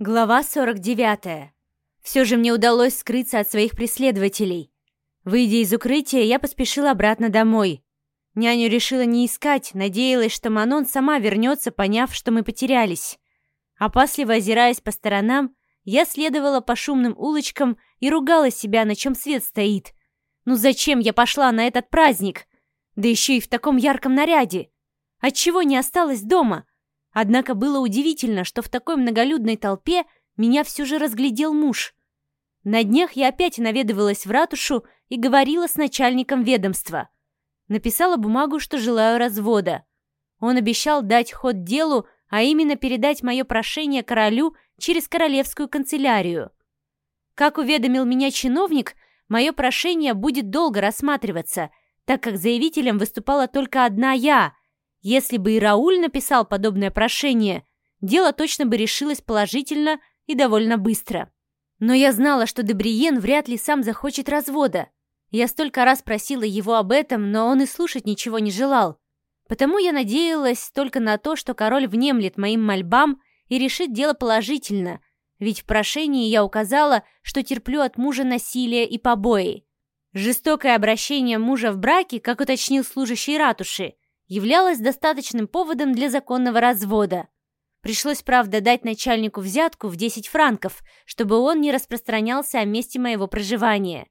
Глава 49. Все же мне удалось скрыться от своих преследователей. Выйдя из укрытия, я поспешила обратно домой. Няню решила не искать, надеялась, что Манон сама вернется, поняв, что мы потерялись. Опасливо озираясь по сторонам, я следовала по шумным улочкам и ругала себя, на чем свет стоит. Ну зачем я пошла на этот праздник? Да еще и в таком ярком наряде. Отчего не осталась дома? Однако было удивительно, что в такой многолюдной толпе меня все же разглядел муж. На днях я опять наведывалась в ратушу и говорила с начальником ведомства. Написала бумагу, что желаю развода. Он обещал дать ход делу, а именно передать мое прошение королю через королевскую канцелярию. Как уведомил меня чиновник, мое прошение будет долго рассматриваться, так как заявителем выступала только одна я, если бы и Рауль написал подобное прошение, дело точно бы решилось положительно и довольно быстро. Но я знала, что Дебриен вряд ли сам захочет развода. Я столько раз просила его об этом, но он и слушать ничего не желал. Потому я надеялась только на то, что король внемлет моим мольбам и решит дело положительно, ведь в прошении я указала, что терплю от мужа насилие и побои. Жестокое обращение мужа в браке, как уточнил служащий ратуши, являлось достаточным поводом для законного развода. Пришлось, правда, дать начальнику взятку в 10 франков, чтобы он не распространялся о месте моего проживания.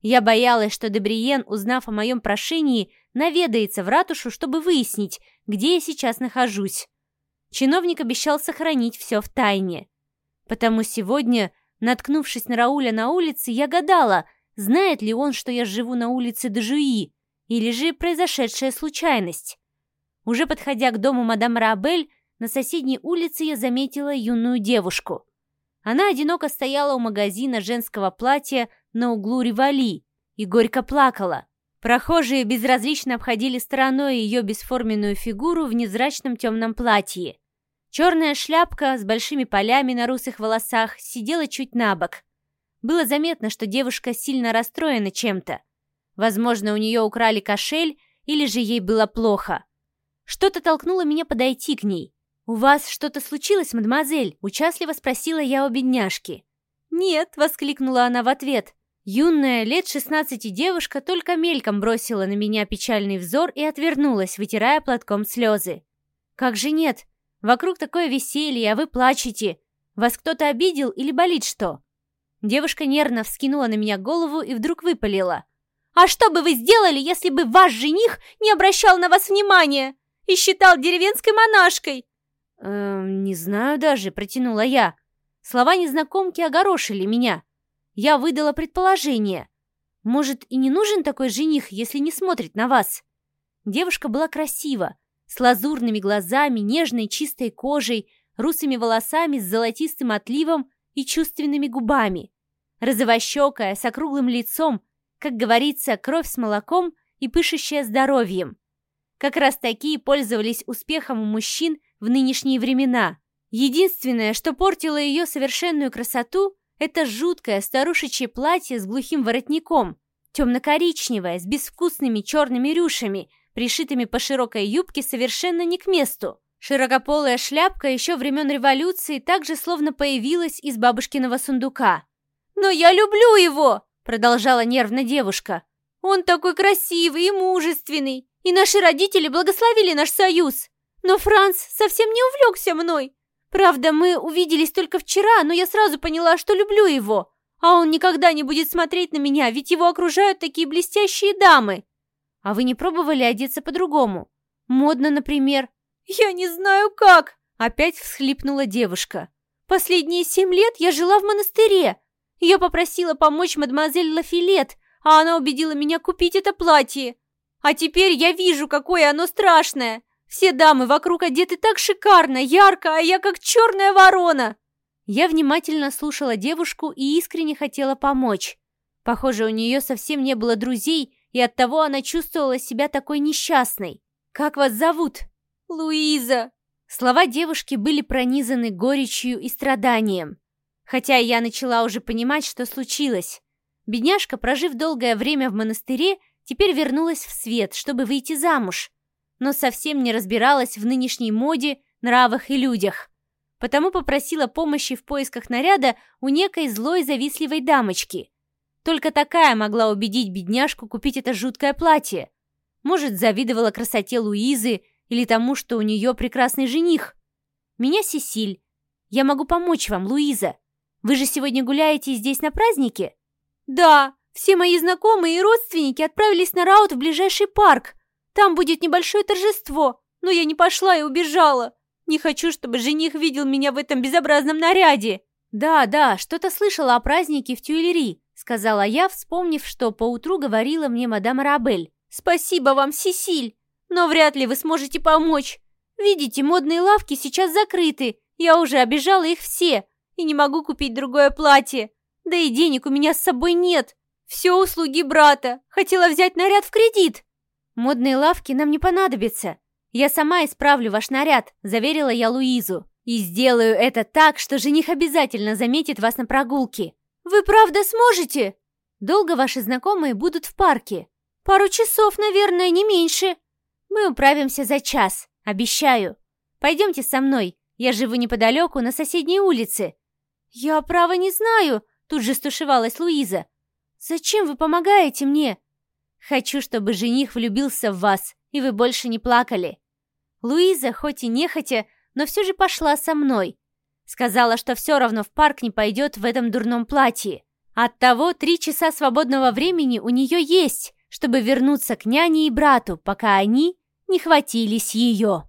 Я боялась, что Дебриен, узнав о моем прошении, наведается в ратушу, чтобы выяснить, где я сейчас нахожусь. Чиновник обещал сохранить все в тайне. Потому сегодня, наткнувшись на Рауля на улице, я гадала, знает ли он, что я живу на улице Дежуи, или же произошедшая случайность? Уже подходя к дому мадам Рабель, на соседней улице я заметила юную девушку. Она одиноко стояла у магазина женского платья на углу Ривали и горько плакала. Прохожие безразлично обходили стороной ее бесформенную фигуру в незрачном темном платье. Черная шляпка с большими полями на русых волосах сидела чуть на бок. Было заметно, что девушка сильно расстроена чем-то. Возможно, у нее украли кошель, или же ей было плохо. Что-то толкнуло меня подойти к ней. «У вас что-то случилось, мадемуазель?» – участливо спросила я у бедняжки. «Нет», – воскликнула она в ответ. Юная, лет шестнадцати девушка только мельком бросила на меня печальный взор и отвернулась, вытирая платком слезы. «Как же нет? Вокруг такое веселье, а вы плачете. Вас кто-то обидел или болит что?» Девушка нервно вскинула на меня голову и вдруг выпалила. А что бы вы сделали, если бы ваш жених не обращал на вас внимания и считал деревенской монашкой?» «Эм, не знаю даже», — протянула я. Слова незнакомки огорошили меня. Я выдала предположение. «Может, и не нужен такой жених, если не смотрит на вас?» Девушка была красива, с лазурными глазами, нежной чистой кожей, русыми волосами с золотистым отливом и чувственными губами. Розовощекая, с округлым лицом, как говорится, кровь с молоком и пышущая здоровьем. Как раз такие пользовались успехом у мужчин в нынешние времена. Единственное, что портило ее совершенную красоту, это жуткое старушечье платье с глухим воротником, темно-коричневое, с безвкусными черными рюшами, пришитыми по широкой юбке совершенно не к месту. Широкополая шляпка еще времен революции также словно появилась из бабушкиного сундука. «Но я люблю его!» Продолжала нервно девушка. «Он такой красивый и мужественный, и наши родители благословили наш союз. Но Франц совсем не увлекся мной. Правда, мы увиделись только вчера, но я сразу поняла, что люблю его. А он никогда не будет смотреть на меня, ведь его окружают такие блестящие дамы. А вы не пробовали одеться по-другому? Модно, например?» «Я не знаю как!» — опять всхлипнула девушка. «Последние семь лет я жила в монастыре, я попросила помочь мадемуазель Лафилет, а она убедила меня купить это платье. А теперь я вижу, какое оно страшное. Все дамы вокруг одеты так шикарно, ярко, а я как черная ворона. Я внимательно слушала девушку и искренне хотела помочь. Похоже, у нее совсем не было друзей, и оттого она чувствовала себя такой несчастной. «Как вас зовут?» «Луиза!» Слова девушки были пронизаны горечью и страданием. Хотя я начала уже понимать, что случилось. Бедняжка, прожив долгое время в монастыре, теперь вернулась в свет, чтобы выйти замуж. Но совсем не разбиралась в нынешней моде, нравах и людях. потому попросила помощи в поисках наряда у некой злой завистливой дамочки. Только такая могла убедить бедняжку купить это жуткое платье. Может, завидовала красоте Луизы или тому, что у нее прекрасный жених. Меня Сесиль. Я могу помочь вам, Луиза. Вы же сегодня гуляете здесь на празднике? Да, все мои знакомые и родственники отправились на раут в ближайший парк. Там будет небольшое торжество, но я не пошла и убежала. Не хочу, чтобы жених видел меня в этом безобразном наряде. Да, да, что-то слышала о празднике в Тюильри, сказала я, вспомнив, что поутру говорила мне мадам Рабель. Спасибо вам, Сесиль, но вряд ли вы сможете помочь. Видите, модные лавки сейчас закрыты. Я уже обижала их все и не могу купить другое платье. Да и денег у меня с собой нет. Все услуги брата. Хотела взять наряд в кредит. Модные лавки нам не понадобятся. «Я сама исправлю ваш наряд», — заверила я Луизу. «И сделаю это так, что жених обязательно заметит вас на прогулке». «Вы правда сможете?» «Долго ваши знакомые будут в парке?» «Пару часов, наверное, не меньше». «Мы управимся за час, обещаю. Пойдемте со мной, я живу неподалеку, на соседней улице». «Я, право, не знаю», — тут же стушевалась Луиза. «Зачем вы помогаете мне?» «Хочу, чтобы жених влюбился в вас и вы больше не плакали. Луиза, хоть и нехотя, но все же пошла со мной. Сказала, что все равно в парк не пойдет в этом дурном платье. Оттого три часа свободного времени у нее есть, чтобы вернуться к няне и брату, пока они не хватились ее.